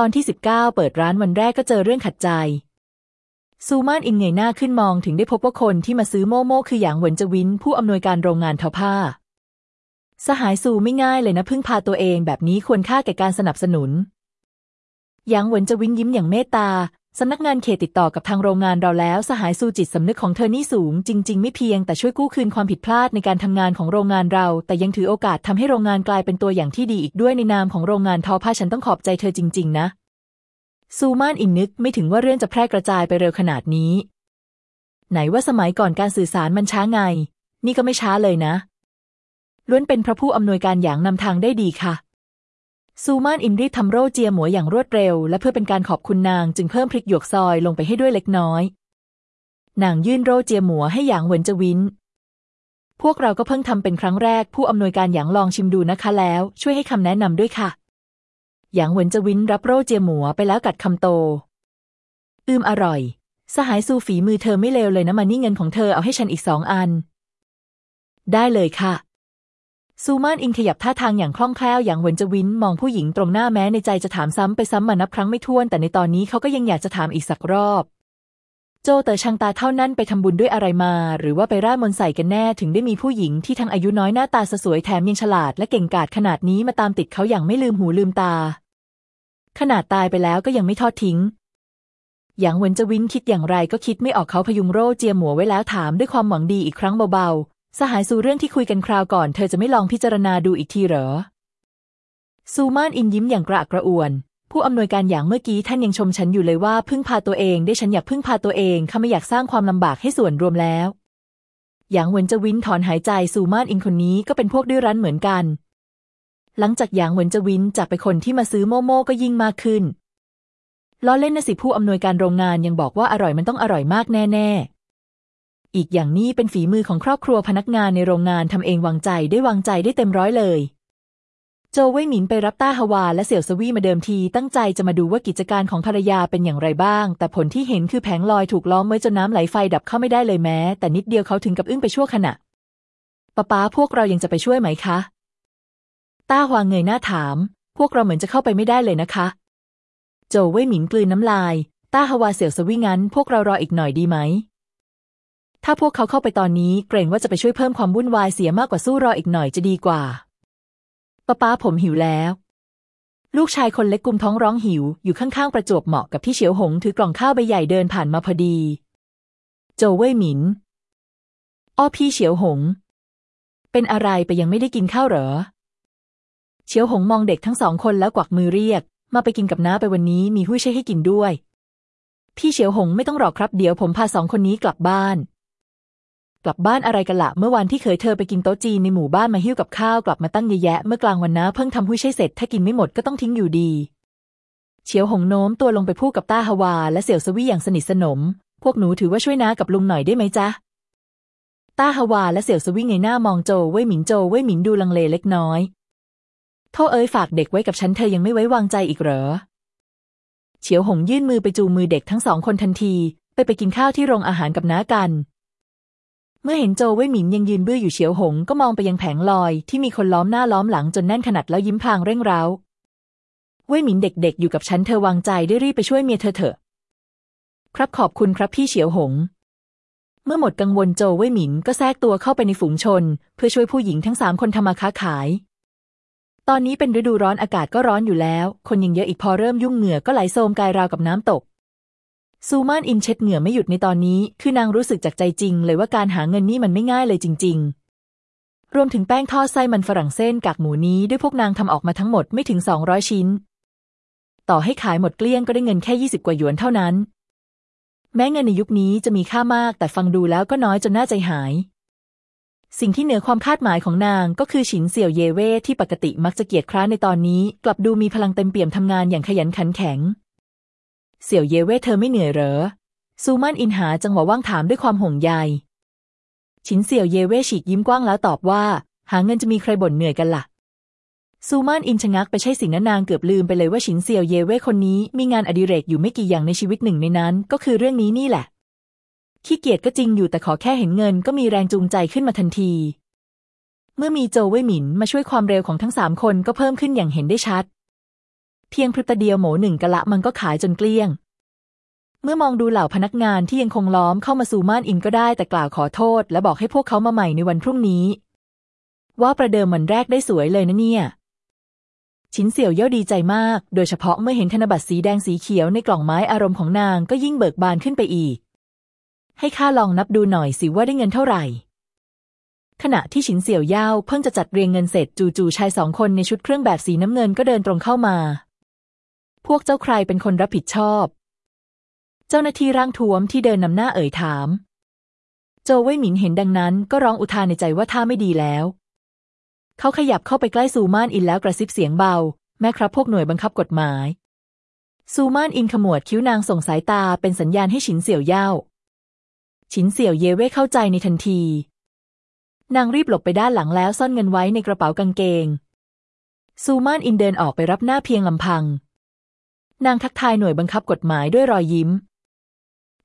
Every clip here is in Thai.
ตอนที่ 19 เปิดร้านวันแรกก็เจอเรื่องขัดใจ ซูมานอิงเงยหน้าขึ้นมองถึงได้พบว่าคนที่มาซื้อโมโม่คือหยางเหวินจวิน ผู้อำนวยการโรงงานทอผ้า สหายซูไม่ง่ายเลยนะพึ่งพาตัวเองแบบนี้ควรค่าแก่การสนับสนุนหยางเหวินจวินยิ้มอย่างเมตตา สำนักงานเขตติดต่อกับทางโรงงานเราแล้ว สหายสู่จิตสำนึกของเธอนี่สูง จริง ๆ ไม่เพียงแต่ช่วยกู้คืนความผิดพลาดในการทำงานของโรงงานเรา แต่ยังถือโอกาสทำให้โรงงานกลายเป็นตัวอย่างที่ดีอีกด้วยในนามของโรงงานทอผ้าฉันต้องขอบใจเธอจริง ๆ นะ ซูมานอินนึกไม่ถึงว่าเรื่องจะแพร่กระจายไปเร็วขนาดนี้ ไหนว่าสมัยก่อนการสื่อสารมันช้าไง นี่ก็ไม่ช้าเลยนะล้วนเป็นพระผู้อำนวยการอย่างนำทางได้ดีค่ะ ซูมานอินรีบทำโรเจียหมัวอย่างรวดเร็ว และเพื่อเป็นการขอบคุณนางจึงเพิ่มพริกหยวกซอยลงไปให้ด้วยเล็กน้อย นางยื่นโรเจียหมัวให้หยางเหวินจวินพวกเราก็เพิ่งทำเป็นครั้งแรก ผู้อำนวยการหยางลองชิมดูนะคะแล้ว ช่วยให้คำแนะนำด้วยค่ะหยางเหวินจวินรับโรเจียหมัวไปแล้วกัดคำโต อืมอร่อย สหายซูฝีมือเธอไม่เลวเลยนะมานี่เงินของเธอเอาให้ฉันอีกสองอัน ได้เลยค่ะ ซูมานอิงขยับท่าทางอย่างคล่องแคล่วอย่างเหวินจวินมองผู้หญิงตรงหน้าแม้ในใจจะถามซ้ำไปซ้ำมานับครั้งไม่ถ้วน แต่ในตอนนี้เขาก็ยังอยากจะถามอีกสักรอบ โจเตอช่างตาเท่านั้นไปทำบุญด้วยอะไรมา หรือว่าไปร่ามนใส่กันแน่ถึงได้มีผู้หญิงที่ทั้งอายุน้อยหน้าตาสวยแถมยังฉลาดและเก่งกาจขนาดนี้มาตามติดเขาอย่างไม่ลืมหูลืมตา ขนาดตายไปแล้วก็ยังไม่ทอดทิ้งอย่างเหวินจวินคิดอย่างไรก็คิดไม่ออกเขาพยุงโรเจียหมัวไว้แล้วถามด้วยความหวังดีอีกครั้งเบา สหายซูเรื่องที่คุยกันคราวก่อนเธอจะไม่ลองพิจารณาดูอีกทีเหรอ ซูมานอินยิ้มอย่างกระอักกระอ่วน ผู้อำนวยการอย่างเมื่อกี้ท่านยังชมฉันอยู่เลยว่าพึ่งพาตัวเองได้ฉันอยากพึ่งพาตัวเองข้าไม่อยากสร้างความลำบากให้ส่วนรวมแล้ว อย่างเหวินจะวินถอนหายใจซูมานอินคนนี้ก็เป็นพวกดื้อรั้นเหมือนกัน หลังจากอย่างเหวินจะวินจากไปคนที่มาซื้อโมโม่ก็ยิ่งมากขึ้นล้อเล่นนะสิผู้อำนวยการโรงงานยังบอกว่าอร่อยมันต้องอร่อยมากแน่ๆ อีกอย่างนี้เป็นฝีมือของครอบครัวพนักงานในโรงงานทำเองวางใจได้วางใจได้เต็มร้อยเลย โจวเว่ยหมินไปรับต้าฮวาและเสี่ยวสวีมาเดิมทีตั้งใจจะมาดูว่ากิจการของภรรยาเป็นอย่างไรบ้าง แต่ผลที่เห็นคือแผงลอยถูกล้อมไว้จนน้ำไหลไฟดับเข้าไม่ได้เลยแม้ แต่นิดเดียวเขาถึงกับอึ้งไปชั่วขณะป้าป้าพวกเรายังจะไปช่วยไหมคะ ต้าฮวางเงยหน้าถาม พวกเราเหมือนจะเข้าไปไม่ได้เลยนะคะ โจวเว่ยหมินกลืนน้ำลาย ต้าฮวาเสี่ยวสวีงั้น พวกเรารออีกหน่อยดีไหม ถ้าพวกเขาเข้าไปตอนนี้เกรงว่าจะไปช่วยเพิ่มความวุ่นวายเสียมากกว่าสู้รออีกหน่อยจะดีกว่าป้าป้าผมหิวแล้ว ลูกชายคนเล็กกุมท้องร้องหิว อยู่ข้างๆประจวบเหมาะกับที่เฉียวหงถือกล่องข้าวใบใหญ่เดินผ่านมาพอดี โจเว่ยหมิน อ้อพี่เฉียวหง เป็นอะไรไปยังไม่ได้กินข้าวเหรอ เฉียวหงมองเด็กทั้งสองคนแล้วกวักมือเรียก มาไปกินกับน้าไปวันนี้มีหุ้ยใช่ให้กินด้วย พี่เฉียวหงไม่ต้องรอครับเดี๋ยวผมพาสองคนนี้กลับบ้าน กลับบ้านอะไรกันละเมื่อวันที่เคยเธอไปกินโต๊ะจีนในหมู่บ้านมาหิ้วกับข้าวกลับมาตั้งเยอะแยะเมื่อกลางวันนะเพิ่งทำหุ้ยใช่เสร็จถ้ากินไม่หมดก็ต้องทิ้งอยู่ดี เฉียวหงโน้มตัวลงไปพูดกับต้าฮวา และเสี่ยวสวี่อย่างสนิทสนม พวกหนูถือว่าช่วยน้ากับลุงหน่อยได้ไหมจ๊ะต้าฮวาและเสี่ยวสวี่เงยหน้ามองโจเว่ยหมิงโจเว่ยหมิงดูลังเลเล็กน้อยโทษเอ้ยฝากเด็กไว้กับฉันเธอยังไม่ไว้วางใจอีกเหรอเฉียวหงยื่นมือไปจูมือเด็กทั้งสองคนทันที ไปไปกินข้าวที่โรงอาหารกับน้ากัน เมื่อเห็นโจวเว่ยหมิงยังยืนเบื้ออยู่เฉียวหง ก็มองไปยังแผงลอยที่มีคนล้อมหน้าล้อมหลังจนแน่นขนาดแล้วยิ้มพลางเร่งเร้าเว่ยหมิงเด็กๆ อยู่กับฉันเธอวางใจได้รีบไปช่วยเมียเธอเถอะ ครับขอบคุณครับพี่เฉียวหง เมื่อหมดกังวลโจวเว่ยหมิงก็แทรกตัวเข้าไปในฝูงชน เพื่อช่วยผู้หญิงทั้งสามคนทำมาค้าขาย ตอนนี้เป็นฤดูร้อนอากาศก็ร้อนอยู่แล้ว คนยังเยอะอีกพอเริ่มยุ่งเหงื่อก็ไหลโซมกายราวกับน้ำตก ซูมานอินเช็ดเหงื่อไม่หยุดในตอนนี้ คือนางรู้สึกจากใจจริง เลยว่าการหาเงินนี่มันไม่ง่ายเลยจริง ๆ รวมถึงแป้งทอดไส้มันฝรั่งเส้นกากหมูนี้ด้วยพวกนางทำออกมาทั้งหมดไม่ถึงสองร้อยชิ้น ต่อให้ขายหมดเกลี้ยงก็ได้เงินแค่ยี่สิบกว่าหยวนเท่านั้น แม้เงินในยุคนี้จะมีค่ามาก แต่ฟังดูแล้วก็น้อยจนน่าใจหาย สิ่งที่เหนือความคาดหมายของนางก็คือฉินเสี่ยวเยเว่ที่ปกติมักจะเกียจคร้านในตอนนี้ กลับดูมีพลังเต็มเปี่ยมทำงานอย่างขยันขันแข็ง เสี่ยวเยเว่เธอไม่เหนื่อยเหรอซูมานอินหาจังหวะว่างถามด้วยความห่วงใยฉินเสี่ยวเยเว่ฉีกยิ้มกว้างแล้วตอบว่า หาเงินจะมีใครบ่นเหนื่อยกันละ่ะซูมานอินชะงักไปใช่สิ่งนั้นนางเกือบลืมไปเลยว่าฉินเสี่ยวเยเว่คนนี้มีงานอดิเรกอยู่ไม่กี่อย่างในชีวิตหนึ่งในนั้น ก็คือเรื่องนี้นี่แหละขี้เกียจก็จริงอยู่แต่ขอแค่เห็นเงินก็มีแรงจูงใจขึ้นมาทันที เมื่อมีโจวเว่ยหมินมาช่วยความเร็วของทั้งสามคนก็เพิ่มขึ้นอย่างเห็นได้ชัด เพียงพริบตาเดียวหมูหนึ่งกะละมันก็ขายจนเกลี้ยง เมื่อมองดูเหล่าพนักงานที่ยังคงล้อมเข้ามาสู่ม่านอินก็ได้แต่กล่าวขอโทษ และบอกให้พวกเขามาใหม่ในวันพรุ่งนี้ ว่าประเดิมวันแรกได้สวยเลยนะเนี่ยชินเสี่ยวเย่าดีใจมาก โดยเฉพาะเมื่อเห็นธนบัตรสีแดงสีเขียวในกล่องไม้อารมณ์ของนางก็ยิ่งเบิกบานขึ้นไปอีก ให้ข้าลองนับดูหน่อยสิว่าได้เงินเท่าไหร่ ขณะที่ฉินเสี่ยวเย่าเพิ่งจะจัดเรียงเงินเสร็จจู่ๆชายสองคนในชุดเครื่องแบบสีน้ำเงินก็เดินตรงเข้ามา พวกเจ้าใครเป็นคนรับผิดชอบ เจ้าหน้าที่ร่างท้วมที่เดินนำหน้าเอ่ยถาม โจวเว่ยหมิงเห็นดังนั้นก็ร้องอุทานในใจว่าท่าไม่ดีแล้ว เขาขยับเข้าไปใกล้ซูมานอินแล้วกระซิบเสียงเบา แม่ครับพวกหน่วยบังคับกฎหมาย ซูมานอินขมวดคิ้วนางส่งสายตาเป็นสัญญาณให้ฉินเสี่ยวเย่าฉินเสี่ยวเย่เว่เข้าใจในทันที นางรีบหลบไปด้านหลังแล้วซ่อนเงินไว้ในกระเป๋ากางเกงซูมานอินเดินออกไปรับหน้าเพียงลำพัง นางทักทายหน่วยบังคับกฎหมายด้วยรอยยิ้ม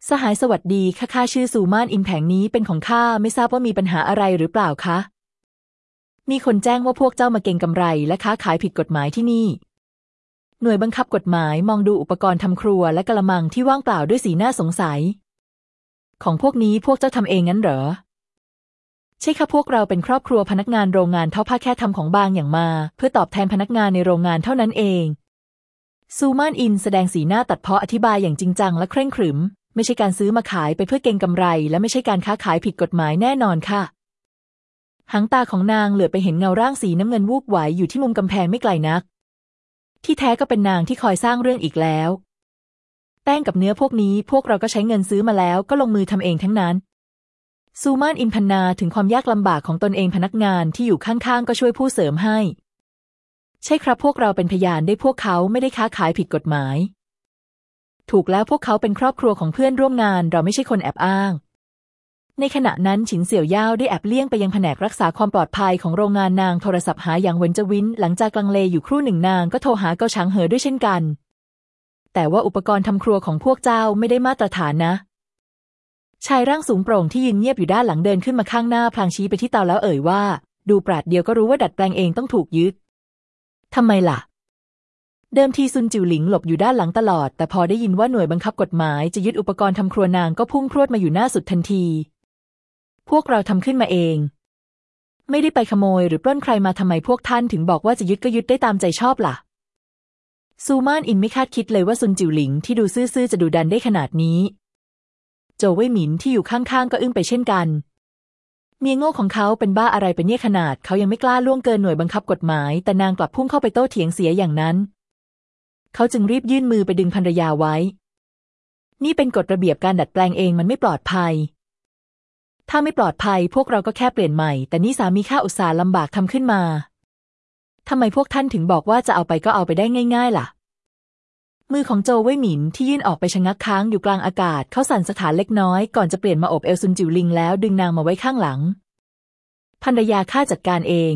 สหายสวัสดีข้าข้าชื่อซูมานอินแผงนี้เป็นของข้าไม่ทราบว่ามีปัญหาอะไรหรือเปล่าคะ มีคนแจ้งว่าพวกเจ้ามาเก็งกำไรและค้าขายผิดกฎหมายที่นี่ หน่วยบังคับกฎหมายมองดูอุปกรณ์ทำครัวและกระมังที่ว่างเปล่าด้วยสีหน้าสงสัย ของพวกนี้พวกเจ้าทำเองงั้นเหรอใช่ค่ะพวกเราเป็นครอบครัวพนักงานโรงงานเท่าผ้าแค่ทำของบางอย่างมา เพื่อตอบแทนพนักงานในโรงงานเท่านั้นเอง ซูมานอินแสดงสีหน้าตัดเพาะอธิบายอย่างจริงจังและเคร่งขรึม ไม่ใช่การซื้อมาขายไปเพื่อเก็งกำไร และไม่ใช่การค้าขายผิดกฎหมายแน่นอนค่ะ หางตาของนางเหลือไปเห็นเงาร่างสีน้ำเงินวูบไหวอยู่ที่มุมกำแพงไม่ไกลนัก ที่แท้ก็เป็นนางที่คอยสร้างเรื่องอีกแล้ว แป้งกับเนื้อพวกนี้พวกเราก็ใช้เงินซื้อมาแล้วก็ลงมือทำเองทั้งนั้นซูมานอินพันนาถึงความยากลำบากของตนเองพนักงานที่อยู่ข้างๆ ก็ช่วยผู้เสริมให้ ใช่ครับพวกเราเป็นพยานได้พวกเขาไม่ได้ค้าขายผิดกฎหมาย ถูกแล้วพวกเขาเป็นครอบครัวของเพื่อนร่วมงาน เราไม่ใช่คนแอบอ้าง ในขณะนั้นฉินเสี่ยวย่าวได้แอบเลี่ยงไปยังแผนกรักษาความปลอดภัยของโรงงานนางโทรศัพท์หาอย่างเวนจวินหลังจากลังเลอยู่ครู่หนึ่งนางก็โทรหาเกาช้างเหอด้วยเช่นกัน แต่ว่าอุปกรณ์ทำครัวของพวกเจ้าไม่ได้มาตรฐานนะชายร่างสูงโปร่งที่ยืนเงียบอยู่ด้านหลังเดินขึ้นมาข้างหน้าพลางชี้ไปที่เตาแล้วเอ่ยว่า ดูปราดเดียวก็รู้ว่าดัดแปลงเองต้องถูกยึด ทำไมล่ะ เดิมทีซุนจิ๋วหลิงหลบอยู่ด้านหลังตลอด แต่พอได้ยินว่าหน่วยบังคับกฎหมายจะยึดอุปกรณ์ทำครัวนางก็พุ่งพรวดมาอยู่หน้าสุดทันที พวกเราทำขึ้นมาเอง ไม่ได้ไปขโมยหรือปล้นใครมาทำไมพวกท่านถึงบอกว่าจะยึดก็ยึดได้ตามใจชอบล่ะซูมานอินไม่คาดคิดเลยว่าซุนจิ๋วหลิงที่ดูซื่อๆจะดูดันได้ขนาดนี้ โจวเว่ยหมินที่อยู่ข้างๆก็อึ้งไปเช่นกัน เมียโง่ของเขาเป็นบ้าอะไรไปเนี่ยขนาดเขายังไม่กล้าล่วงเกินหน่วยบังคับกฎหมาย แต่นางกลับพุ่งเข้าไปโต้เถียงเสียอย่างนั้น เขาจึงรีบยื่นมือไปดึงภรรยาไว้ นี่เป็นกฎระเบียบการดัดแปลงเองมันไม่ปลอดภัย ถ้าไม่ปลอดภัยพวกเราก็แค่เปลี่ยนใหม่ แต่นี่สามีข้าอุตส่าห์ลำบากทำขึ้นมาทำไมพวกท่านถึงบอกว่าจะเอาไปก็เอาไปได้ง่าย ๆ ล่ะ มือของโจวเว่ยหมินที่ยื่นออกไปชะงักค้างอยู่กลางอากาศเขาสั่นสถานเล็กน้อยก่อนจะเปลี่ยนมาอบเอลซุนจิวลิงแล้วดึงนางมาไว้ข้างหลังภรรยาข้าจัดการเอง